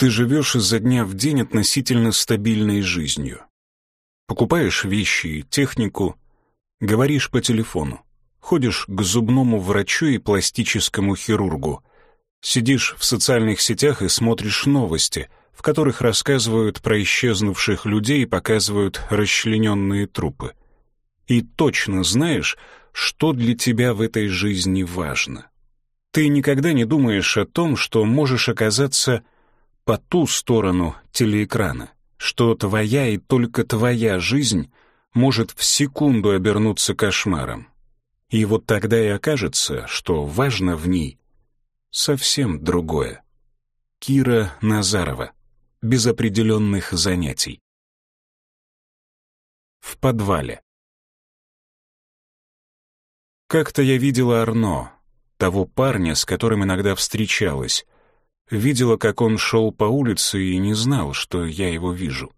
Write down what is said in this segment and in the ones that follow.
Ты живешь изо дня в день относительно стабильной жизнью. Покупаешь вещи и технику, говоришь по телефону, ходишь к зубному врачу и пластическому хирургу, сидишь в социальных сетях и смотришь новости, в которых рассказывают про исчезнувших людей и показывают расчлененные трупы. И точно знаешь, что для тебя в этой жизни важно. Ты никогда не думаешь о том, что можешь оказаться по ту сторону телеэкрана, что твоя и только твоя жизнь может в секунду обернуться кошмаром. И вот тогда и окажется, что важно в ней совсем другое. Кира Назарова. Без определенных занятий. В подвале. Как-то я видела Арно, того парня, с которым иногда встречалась. Видела, как он шел по улице и не знал, что я его вижу.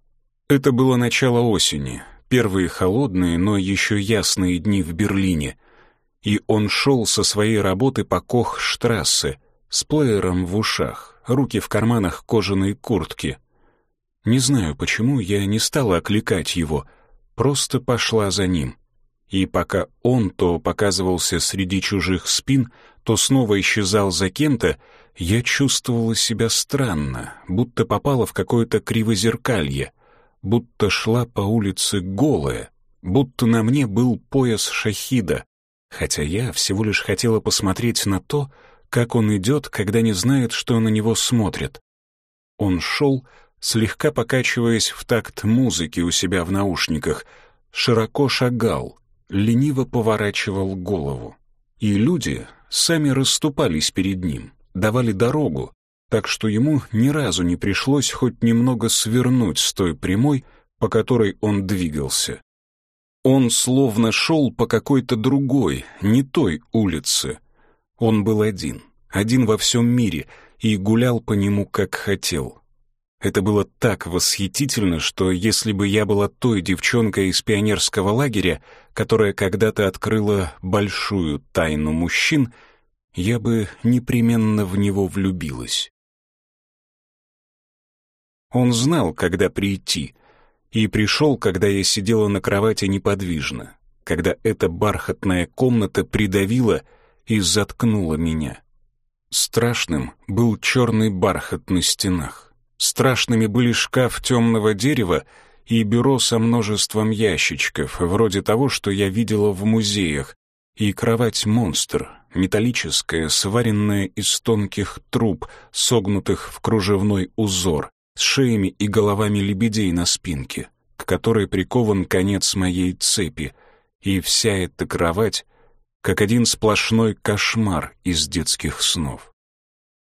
Это было начало осени, первые холодные, но еще ясные дни в Берлине, и он шел со своей работы по Кохштрассе с плеером в ушах, руки в карманах кожаной куртки. Не знаю, почему я не стала окликать его, просто пошла за ним и пока он то показывался среди чужих спин, то снова исчезал за кем-то, я чувствовала себя странно, будто попала в какое-то кривозеркалье, будто шла по улице голая, будто на мне был пояс шахида, хотя я всего лишь хотела посмотреть на то, как он идет, когда не знает, что на него смотрят. Он шел, слегка покачиваясь в такт музыки у себя в наушниках, широко шагал, лениво поворачивал голову. И люди сами расступались перед ним, давали дорогу, так что ему ни разу не пришлось хоть немного свернуть с той прямой, по которой он двигался. Он словно шел по какой-то другой, не той улице. Он был один, один во всем мире, и гулял по нему, как хотел. Это было так восхитительно, что если бы я была той девчонкой из пионерского лагеря, которая когда-то открыла большую тайну мужчин, я бы непременно в него влюбилась. Он знал, когда прийти, и пришел, когда я сидела на кровати неподвижно, когда эта бархатная комната придавила и заткнула меня. Страшным был черный бархат на стенах. Страшными были шкаф темного дерева и бюро со множеством ящичков, вроде того, что я видела в музеях, и кровать-монстр, металлическая, сваренная из тонких труб, согнутых в кружевной узор, с шеями и головами лебедей на спинке, к которой прикован конец моей цепи, и вся эта кровать как один сплошной кошмар из детских снов.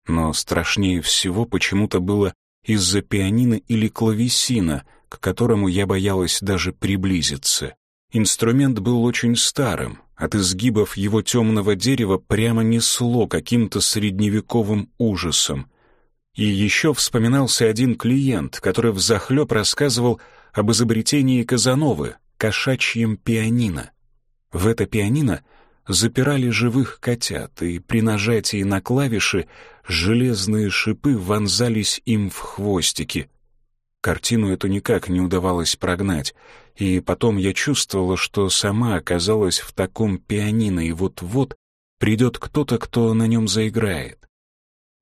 Но страшнее всего почему-то было из-за пианино или клавесина, к которому я боялась даже приблизиться. Инструмент был очень старым, от изгибов его темного дерева прямо несло каким-то средневековым ужасом. И еще вспоминался один клиент, который взахлеб рассказывал об изобретении Казановы, кошачьем пианино. В это пианино запирали живых котят, и при нажатии на клавиши железные шипы вонзались им в хвостики. Картину эту никак не удавалось прогнать, и потом я чувствовала, что сама оказалась в таком пианино, и вот-вот придет кто-то, кто на нем заиграет.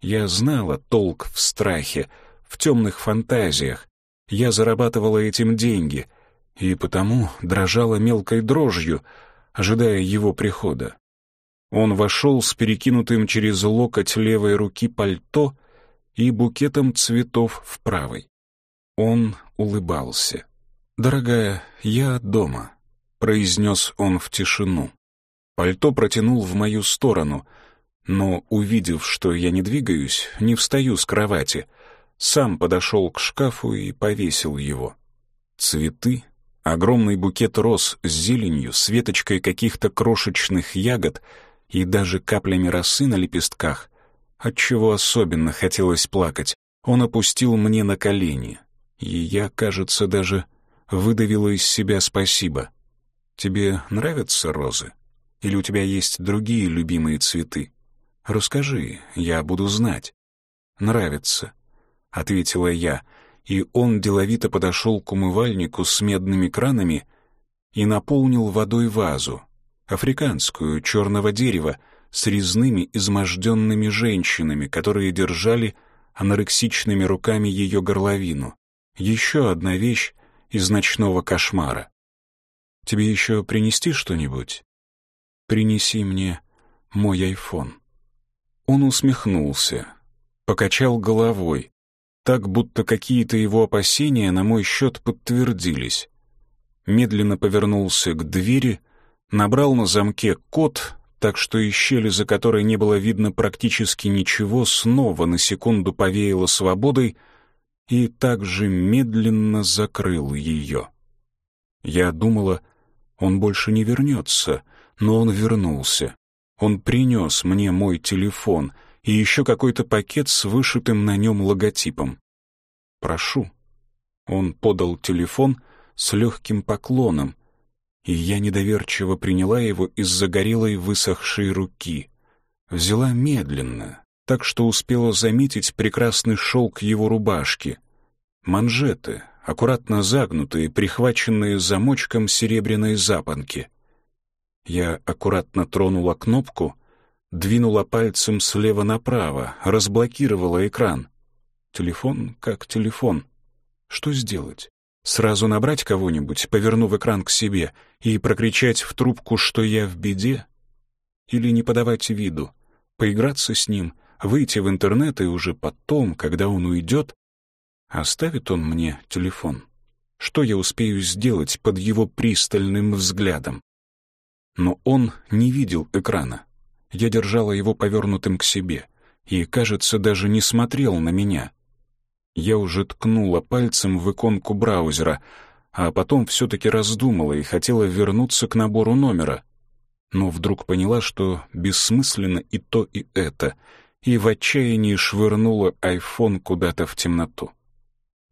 Я знала толк в страхе, в темных фантазиях. Я зарабатывала этим деньги, и потому дрожала мелкой дрожью, ожидая его прихода. Он вошел с перекинутым через локоть левой руки пальто и букетом цветов в правой. Он улыбался. «Дорогая, я дома», — произнес он в тишину. Пальто протянул в мою сторону, но, увидев, что я не двигаюсь, не встаю с кровати, сам подошел к шкафу и повесил его. Цветы, огромный букет роз с зеленью, с веточкой каких-то крошечных ягод — и даже каплями росы на лепестках, отчего особенно хотелось плакать, он опустил мне на колени, и я, кажется, даже выдавила из себя спасибо. «Тебе нравятся розы? Или у тебя есть другие любимые цветы? Расскажи, я буду знать». «Нравится. ответила я, и он деловито подошел к умывальнику с медными кранами и наполнил водой вазу, африканскую, черного дерева, с резными изможденными женщинами, которые держали анорексичными руками ее горловину. Еще одна вещь из ночного кошмара. «Тебе еще принести что-нибудь?» «Принеси мне мой айфон». Он усмехнулся, покачал головой, так будто какие-то его опасения на мой счет подтвердились. Медленно повернулся к двери, набрал на замке код, так что из щели, за которой не было видно практически ничего, снова на секунду повеяло свободой и также медленно закрыл ее. Я думала, он больше не вернется, но он вернулся. Он принес мне мой телефон — и еще какой-то пакет с вышитым на нем логотипом. «Прошу». Он подал телефон с легким поклоном, и я недоверчиво приняла его из загорелой высохшей руки. Взяла медленно, так что успела заметить прекрасный шелк его рубашки. Манжеты, аккуратно загнутые, прихваченные замочком серебряной запонки. Я аккуратно тронула кнопку — Двинула пальцем слева направо, разблокировала экран. Телефон как телефон. Что сделать? Сразу набрать кого-нибудь, повернув экран к себе, и прокричать в трубку, что я в беде? Или не подавать виду, поиграться с ним, выйти в интернет и уже потом, когда он уйдет, оставит он мне телефон? Что я успею сделать под его пристальным взглядом? Но он не видел экрана. Я держала его повернутым к себе и, кажется, даже не смотрел на меня. Я уже ткнула пальцем в иконку браузера, а потом все-таки раздумала и хотела вернуться к набору номера. Но вдруг поняла, что бессмысленно и то, и это, и в отчаянии швырнула айфон куда-то в темноту.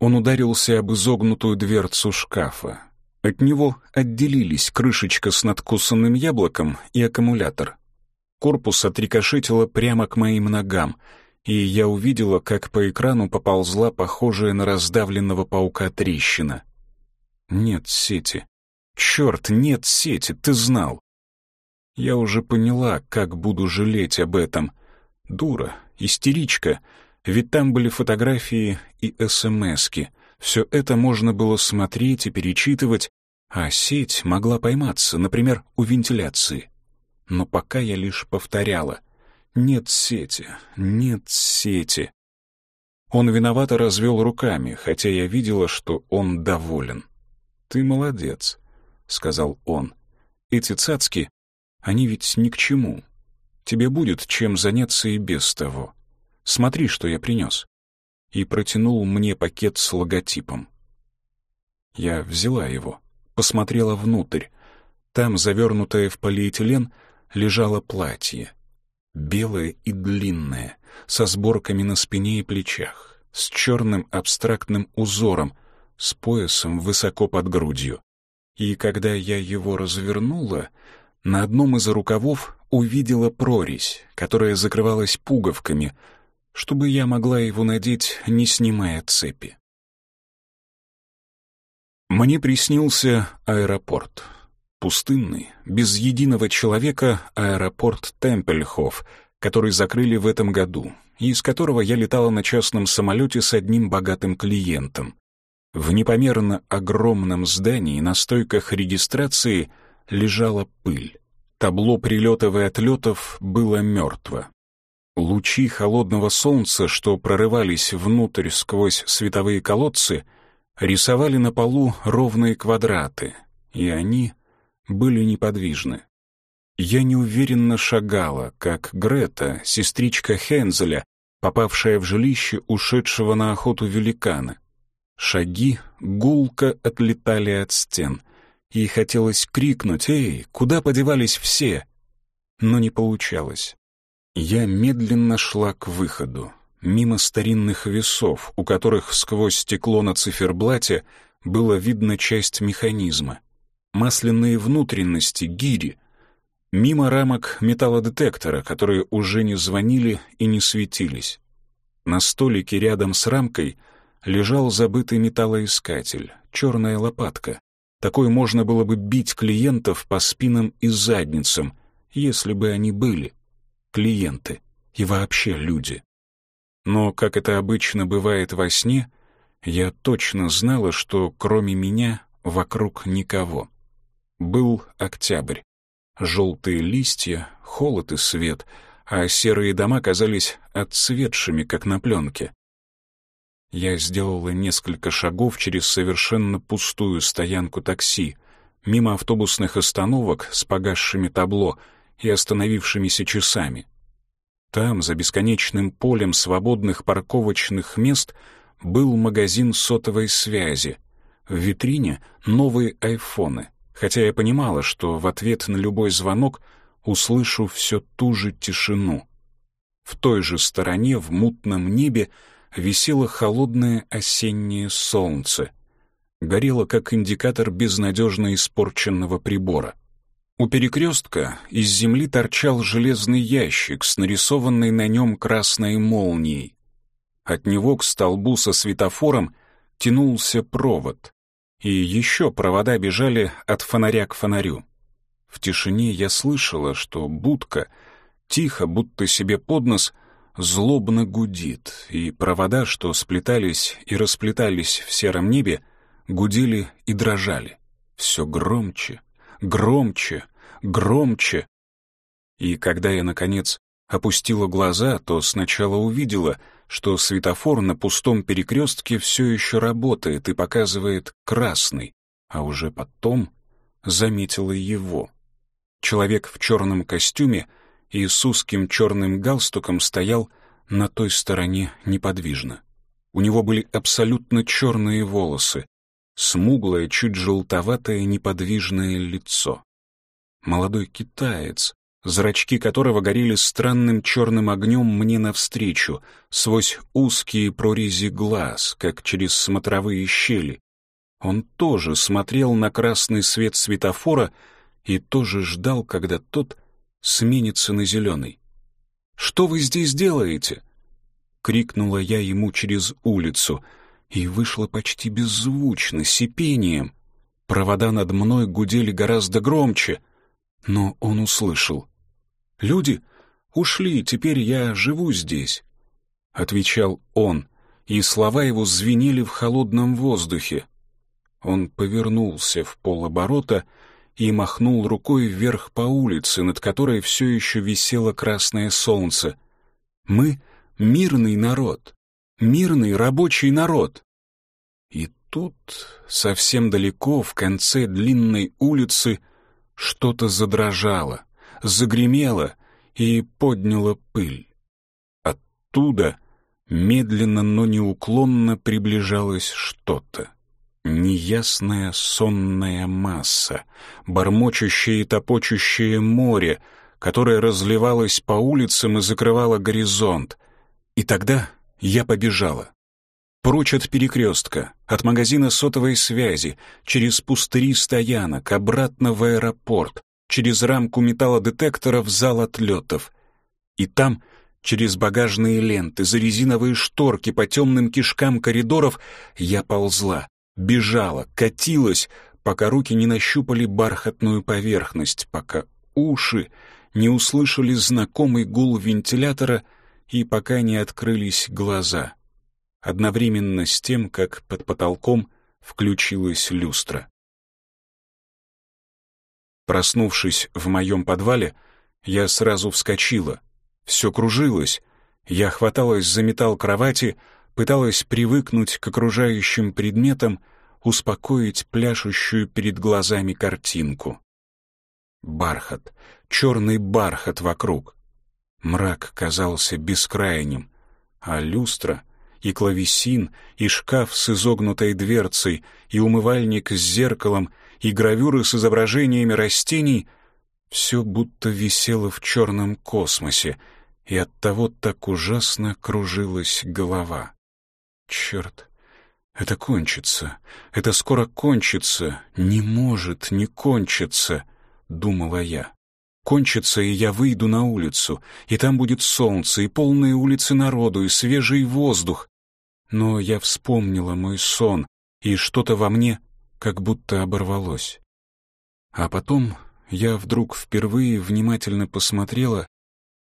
Он ударился об изогнутую дверцу шкафа. От него отделились крышечка с надкусанным яблоком и аккумулятор. Корпус отрикошетило прямо к моим ногам, и я увидела, как по экрану поползла похожая на раздавленного паука трещина. Нет сети. Черт, нет сети, ты знал. Я уже поняла, как буду жалеть об этом. Дура, истеричка, ведь там были фотографии и СМСки. Все это можно было смотреть и перечитывать, а сеть могла пойматься, например, у вентиляции но пока я лишь повторяла «нет сети, нет сети». Он виновато развел руками, хотя я видела, что он доволен. «Ты молодец», — сказал он. «Эти цацки, они ведь ни к чему. Тебе будет чем заняться и без того. Смотри, что я принес». И протянул мне пакет с логотипом. Я взяла его, посмотрела внутрь. Там, завернутое в полиэтилен, лежало платье. Белое и длинное, со сборками на спине и плечах, с черным абстрактным узором, с поясом высоко под грудью. И когда я его развернула, на одном из рукавов увидела прорезь, которая закрывалась пуговками, чтобы я могла его надеть, не снимая цепи. Мне приснился аэропорт пустынный, без единого человека аэропорт Темпельхоф, который закрыли в этом году, и из которого я летала на частном самолете с одним богатым клиентом. В непомерно огромном здании на стойках регистрации лежала пыль. Табло прилетов и отлетов было мертво. Лучи холодного солнца, что прорывались внутрь сквозь световые колодцы, рисовали на полу ровные квадраты, и они были неподвижны. Я неуверенно шагала, как Грета, сестричка Хензеля, попавшая в жилище ушедшего на охоту великана. Шаги гулко отлетали от стен, и хотелось крикнуть «Эй, куда подевались все?» Но не получалось. Я медленно шла к выходу, мимо старинных весов, у которых сквозь стекло на циферблате было видно часть механизма масляные внутренности, гири, мимо рамок металлодетектора, которые уже не звонили и не светились. На столике рядом с рамкой лежал забытый металлоискатель, черная лопатка. Такой можно было бы бить клиентов по спинам и задницам, если бы они были. Клиенты и вообще люди. Но, как это обычно бывает во сне, я точно знала, что кроме меня вокруг никого. Был октябрь. Желтые листья, холод и свет, а серые дома казались отцветшими, как на пленке. Я сделала несколько шагов через совершенно пустую стоянку такси, мимо автобусных остановок с погасшими табло и остановившимися часами. Там, за бесконечным полем свободных парковочных мест, был магазин сотовой связи. В витрине новые айфоны, хотя я понимала, что в ответ на любой звонок услышу все ту же тишину. В той же стороне, в мутном небе, висело холодное осеннее солнце. Горело, как индикатор безнадежно испорченного прибора. У перекрестка из земли торчал железный ящик с нарисованной на нем красной молнией. От него к столбу со светофором тянулся провод, и еще провода бежали от фонаря к фонарю. В тишине я слышала, что будка тихо, будто себе под нос, злобно гудит, и провода, что сплетались и расплетались в сером небе, гудели и дрожали. Все громче, громче, громче. И когда я, наконец, опустила глаза, то сначала увидела, что светофор на пустом перекрестке все еще работает и показывает красный, а уже потом заметила его. Человек в черном костюме и с узким черным галстуком стоял на той стороне неподвижно. У него были абсолютно черные волосы, смуглое, чуть желтоватое неподвижное лицо молодой китаец, зрачки которого горели странным черным огнем мне навстречу, сквозь узкие прорези глаз, как через смотровые щели. Он тоже смотрел на красный свет светофора и тоже ждал, когда тот сменится на зеленый. «Что вы здесь делаете?» — крикнула я ему через улицу, и вышла почти беззвучно, сипением. Провода над мной гудели гораздо громче — но он услышал. «Люди ушли, теперь я живу здесь», — отвечал он, и слова его звенели в холодном воздухе. Он повернулся в полоборота и махнул рукой вверх по улице, над которой все еще висело красное солнце. «Мы — мирный народ, мирный рабочий народ». И тут, совсем далеко, в конце длинной улицы, что-то задрожало, загремело и подняло пыль. Оттуда медленно, но неуклонно приближалось что-то. Неясная сонная масса, бормочущее и топочущее море, которое разливалось по улицам и закрывало горизонт. И тогда я побежала. Прочь от перекрестка, от магазина сотовой связи, через пустыри стоянок, обратно в аэропорт, через рамку металлодетектора в зал отлетов. И там, через багажные ленты, за резиновые шторки по темным кишкам коридоров, я ползла, бежала, катилась, пока руки не нащупали бархатную поверхность, пока уши не услышали знакомый гул вентилятора и пока не открылись глаза — одновременно с тем, как под потолком включилась люстра. Проснувшись в моем подвале, я сразу вскочила. Все кружилось. Я хваталась за металл кровати, пыталась привыкнуть к окружающим предметам, успокоить пляшущую перед глазами картинку. Бархат, черный бархат вокруг. Мрак казался бескрайним, а люстра и клавесин, и шкаф с изогнутой дверцей, и умывальник с зеркалом, и гравюры с изображениями растений — все будто висело в черном космосе, и оттого так ужасно кружилась голова. Черт, это кончится, это скоро кончится, не может не кончиться, — думала я. кончится, и я выйду на улицу, и там будет солнце, и полные улицы народу, и свежий воздух. Но я вспомнила мой сон, и что-то во мне как будто оборвалось. А потом я вдруг впервые внимательно посмотрела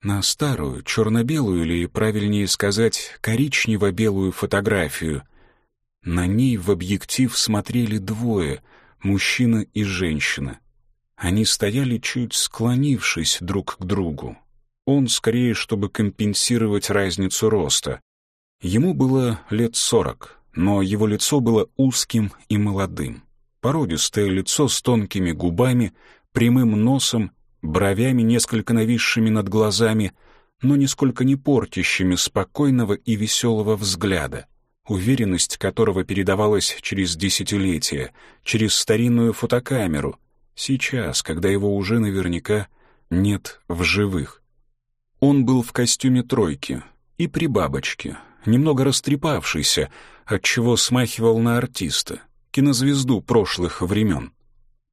на старую, черно-белую или, правильнее сказать, коричнево-белую фотографию. На ней в объектив смотрели двое — мужчина и женщина. Они стояли чуть склонившись друг к другу. Он скорее, чтобы компенсировать разницу роста. Ему было лет сорок, но его лицо было узким и молодым. Породистое лицо с тонкими губами, прямым носом, бровями, несколько нависшими над глазами, но нисколько не портящими спокойного и веселого взгляда, уверенность которого передавалась через десятилетия, через старинную фотокамеру — Сейчас, когда его уже наверняка нет в живых. Он был в костюме тройки и при бабочке, немного растрепавшийся, отчего смахивал на артиста, кинозвезду прошлых времен.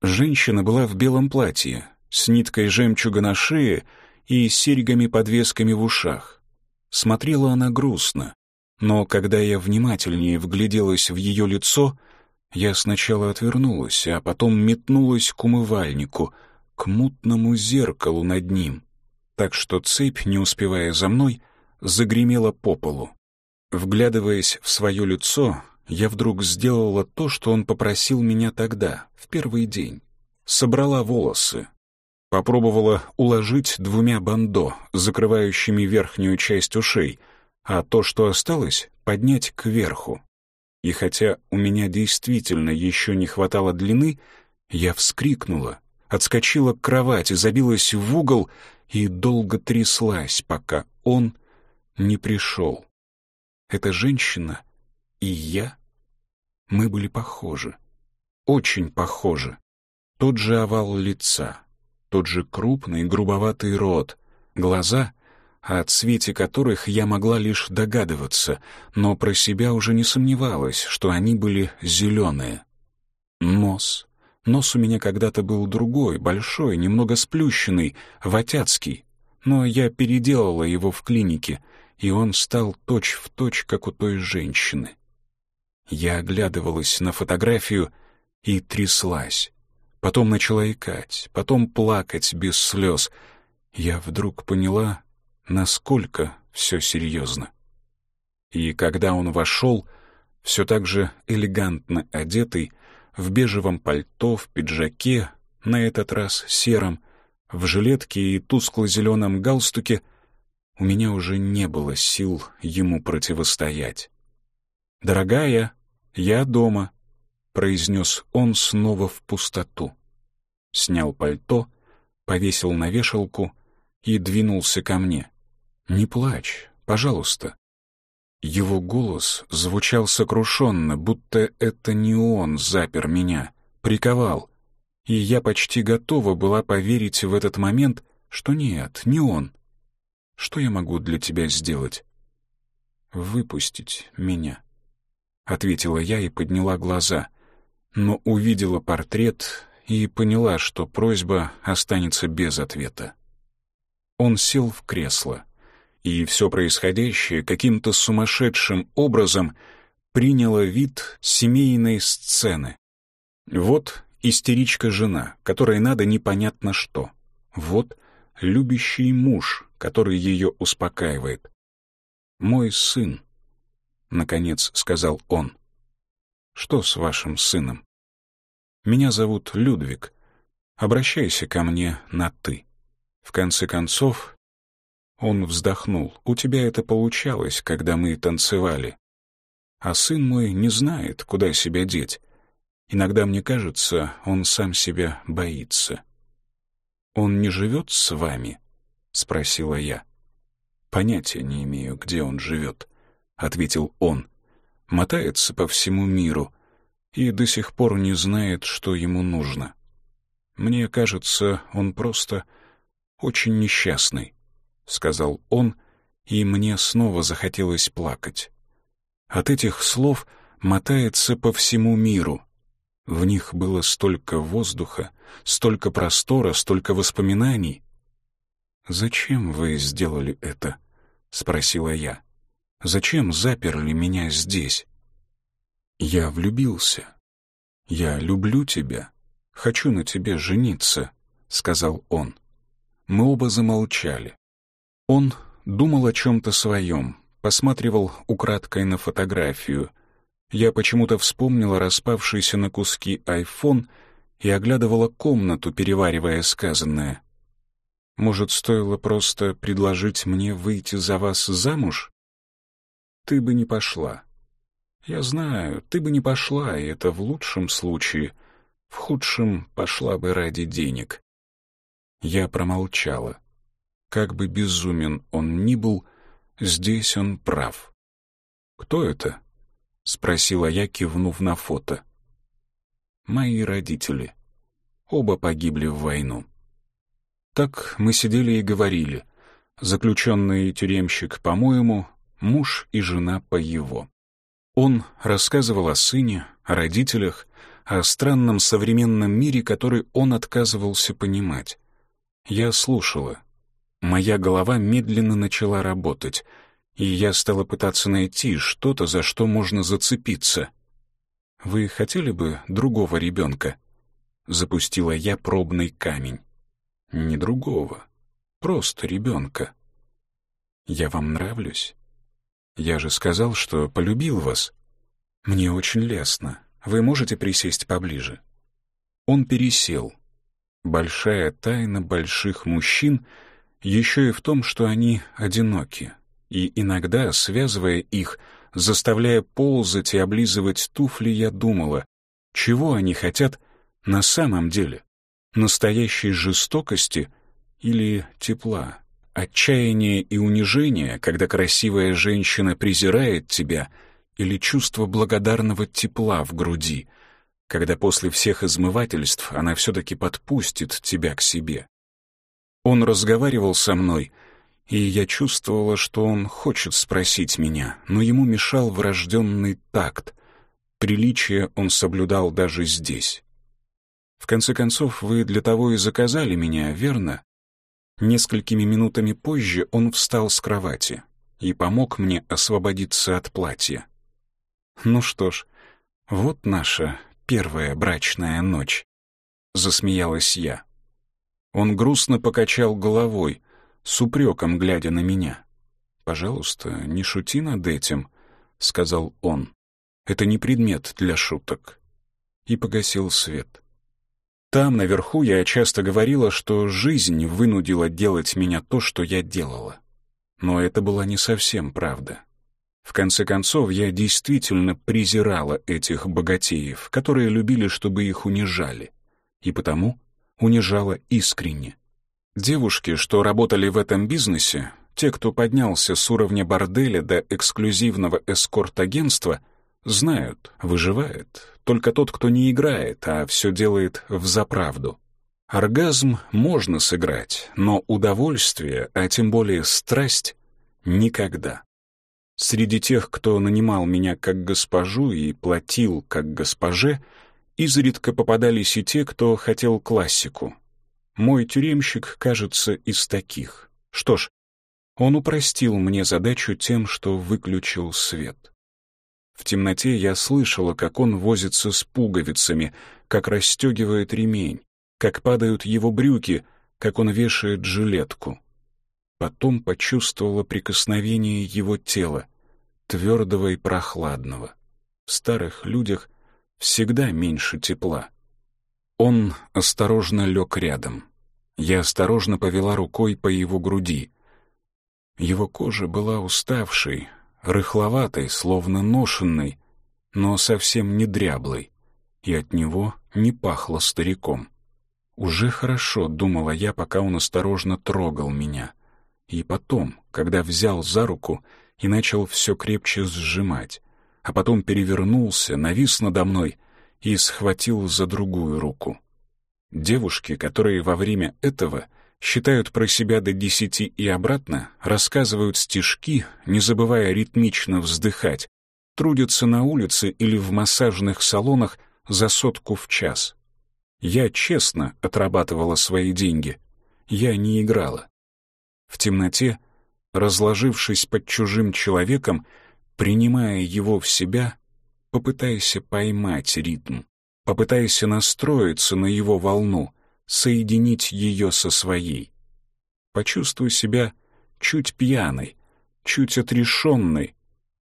Женщина была в белом платье, с ниткой жемчуга на шее и серьгами-подвесками в ушах. Смотрела она грустно, но когда я внимательнее вгляделась в ее лицо — я сначала отвернулась, а потом метнулась к умывальнику, к мутному зеркалу над ним, так что цепь, не успевая за мной, загремела по полу. Вглядываясь в свое лицо, я вдруг сделала то, что он попросил меня тогда, в первый день. Собрала волосы. Попробовала уложить двумя бандо, закрывающими верхнюю часть ушей, а то, что осталось, поднять кверху. И хотя у меня действительно еще не хватало длины, я вскрикнула, отскочила к кровати, забилась в угол и долго тряслась, пока он не пришел. Эта женщина и я, мы были похожи, очень похожи. Тот же овал лица, тот же крупный грубоватый рот, глаза — о цвете которых я могла лишь догадываться, но про себя уже не сомневалась, что они были зеленые. Нос. Нос у меня когда-то был другой, большой, немного сплющенный, ватяцкий, но я переделала его в клинике, и он стал точь-в-точь, точь, как у той женщины. Я оглядывалась на фотографию и тряслась. Потом начала икать, потом плакать без слез. Я вдруг поняла, насколько все серьезно. И когда он вошел, все так же элегантно одетый, в бежевом пальто, в пиджаке, на этот раз сером, в жилетке и тускло-зеленом галстуке, у меня уже не было сил ему противостоять. «Дорогая, я дома», — произнес он снова в пустоту. Снял пальто, повесил на вешалку и двинулся ко мне. «Не плачь, пожалуйста». Его голос звучал сокрушенно, будто это не он запер меня, приковал. И я почти готова была поверить в этот момент, что нет, не он. Что я могу для тебя сделать? Выпустить меня. Ответила я и подняла глаза, но увидела портрет и поняла, что просьба останется без ответа. Он сел в кресло и все происходящее каким-то сумасшедшим образом приняло вид семейной сцены. Вот истеричка-жена, которой надо непонятно что. Вот любящий муж, который ее успокаивает. «Мой сын», — наконец сказал он. «Что с вашим сыном?» «Меня зовут Людвиг. Обращайся ко мне на «ты». В конце концов, он вздохнул. «У тебя это получалось, когда мы танцевали. А сын мой не знает, куда себя деть. Иногда, мне кажется, он сам себя боится». «Он не живет с вами?» — спросила я. «Понятия не имею, где он живет», — ответил он. «Мотается по всему миру и до сих пор не знает, что ему нужно. Мне кажется, он просто очень несчастный. — сказал он, и мне снова захотелось плакать. От этих слов мотается по всему миру. В них было столько воздуха, столько простора, столько воспоминаний, «Зачем вы сделали это?» — спросила я. «Зачем заперли меня здесь?» «Я влюбился. Я люблю тебя. Хочу на тебе жениться», — сказал он. Мы оба замолчали. Он думал о чем-то своем, посматривал украдкой на фотографию. Я почему-то вспомнила распавшийся на куски айфон и оглядывала комнату, переваривая сказанное. Может, стоило просто предложить мне выйти за вас замуж? Ты бы не пошла. Я знаю, ты бы не пошла, и это в лучшем случае. В худшем пошла бы ради денег. Я промолчала. Как бы безумен он ни был, здесь он прав. «Кто это?» — спросила я, кивнув на фото. «Мои родители. Оба погибли в войну». Так мы сидели и говорили. Заключенный тюремщик, по-моему, муж и жена по его. Он рассказывал о сыне, о родителях, о странном современном мире, который он отказывался понимать. Я слушала. Моя голова медленно начала работать, и я стала пытаться найти что-то, за что можно зацепиться. «Вы хотели бы другого ребенка?» Запустила я пробный камень. Не другого, просто ребенка. Я вам нравлюсь? Я же сказал, что полюбил вас. Мне очень лестно. Вы можете присесть поближе? Он пересел. Большая тайна больших мужчин еще и в том, что они одиноки, и иногда, связывая их, заставляя ползать и облизывать туфли, я думала, чего они хотят на самом деле настоящей жестокости или тепла, отчаяния и унижения, когда красивая женщина презирает тебя, или чувство благодарного тепла в груди, когда после всех измывательств она все-таки подпустит тебя к себе. Он разговаривал со мной, и я чувствовала, что он хочет спросить меня, но ему мешал врожденный такт. Приличие он соблюдал даже здесь. В конце концов, вы для того и заказали меня, верно? Несколькими минутами позже он встал с кровати и помог мне освободиться от платья. Ну что ж, вот наша первая брачная ночь, засмеялась я. Он грустно покачал головой, с упреком глядя на меня. «Пожалуйста, не шути над этим», — сказал он. «Это не предмет для шуток». И погасил свет. Там, наверху, я часто говорила, что жизнь вынудила делать меня то, что я делала. Но это была не совсем правда. В конце концов, я действительно презирала этих богатеев, которые любили, чтобы их унижали. И потому унижала искренне. Девушки, что работали в этом бизнесе, те, кто поднялся с уровня борделя до эксклюзивного эскорт-агентства — Знают, выживает только тот, кто не играет, а все делает взаправду. Оргазм можно сыграть, но удовольствие, а тем более страсть, никогда. Среди тех, кто нанимал меня как госпожу и платил как госпоже, изредка попадались и те, кто хотел классику. Мой тюремщик, кажется, из таких. Что ж, он упростил мне задачу тем, что выключил свет. В темноте я слышала, как он возится с пуговицами, как расстегивает ремень, как падают его брюки, как он вешает жилетку. Потом почувствовала прикосновение его тела, твердого и прохладного. В старых людях всегда меньше тепла. Он осторожно лег рядом. Я осторожно повела рукой по его груди. Его кожа была уставшей, рыхловатой, словно ношенной, но совсем не дряблой, и от него не пахло стариком. Уже хорошо, думала я, пока он осторожно трогал меня. И потом, когда взял за руку и начал все крепче сжимать, а потом перевернулся, навис надо мной и схватил за другую руку. Девушки, которые во время этого считают про себя до десяти и обратно, рассказывают стишки, не забывая ритмично вздыхать, трудятся на улице или в массажных салонах за сотку в час. Я честно отрабатывала свои деньги. Я не играла. В темноте, разложившись под чужим человеком, принимая его в себя, попытайся поймать ритм, попытайся настроиться на его волну, соединить ее со своей. Почувствуй себя чуть пьяной, чуть отрешенной.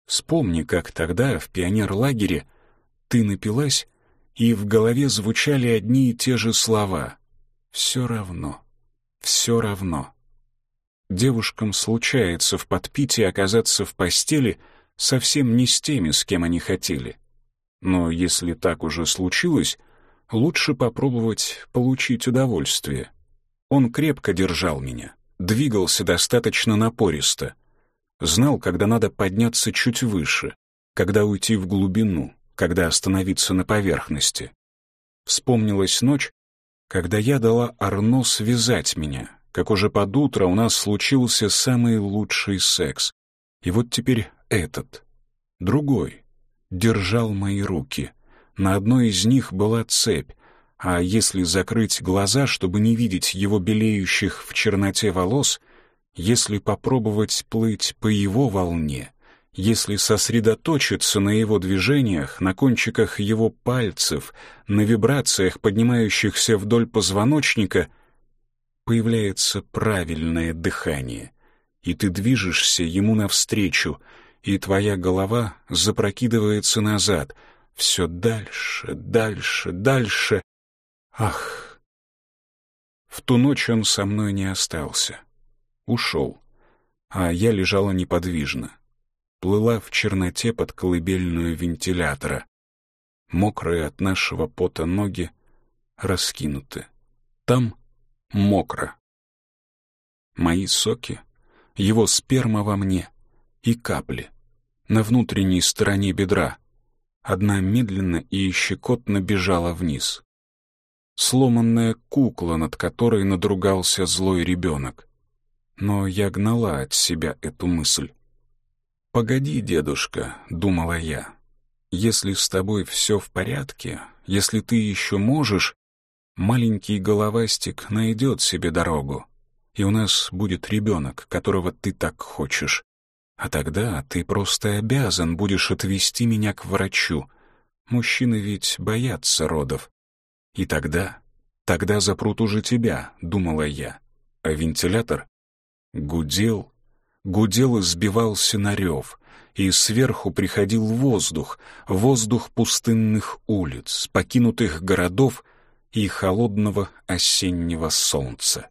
Вспомни, как тогда, в пионерлагере, ты напилась, и в голове звучали одни и те же слова. «Все равно, все равно». Девушкам случается в подпитии оказаться в постели совсем не с теми, с кем они хотели. Но если так уже случилось, лучше попробовать получить удовольствие. Он крепко держал меня, двигался достаточно напористо. Знал, когда надо подняться чуть выше, когда уйти в глубину, когда остановиться на поверхности. Вспомнилась ночь, когда я дала Арно связать меня, как уже под утро у нас случился самый лучший секс. И вот теперь этот, другой, держал мои руки. На одной из них была цепь, а если закрыть глаза, чтобы не видеть его белеющих в черноте волос, если попробовать плыть по его волне, если сосредоточиться на его движениях, на кончиках его пальцев, на вибрациях, поднимающихся вдоль позвоночника, появляется правильное дыхание, и ты движешься ему навстречу, и твоя голова запрокидывается назад, все дальше, дальше, дальше. Ах! В ту ночь он со мной не остался. Ушел, а я лежала неподвижно плыла в черноте под колыбельную вентилятора. Мокрые от нашего пота ноги раскинуты. Там мокро. Мои соки, его сперма во мне и капли на внутренней стороне бедра. Одна медленно и щекотно бежала вниз. Сломанная кукла, над которой надругался злой ребенок. Но я гнала от себя эту мысль. «Погоди, дедушка», — думала я, — «если с тобой все в порядке, если ты еще можешь, маленький головастик найдет себе дорогу, и у нас будет ребенок, которого ты так хочешь. А тогда ты просто обязан будешь отвезти меня к врачу. Мужчины ведь боятся родов. И тогда, тогда запрут уже тебя, думала я. А вентилятор гудел гудел и сбивался на рев, и сверху приходил воздух, воздух пустынных улиц, покинутых городов и холодного осеннего солнца.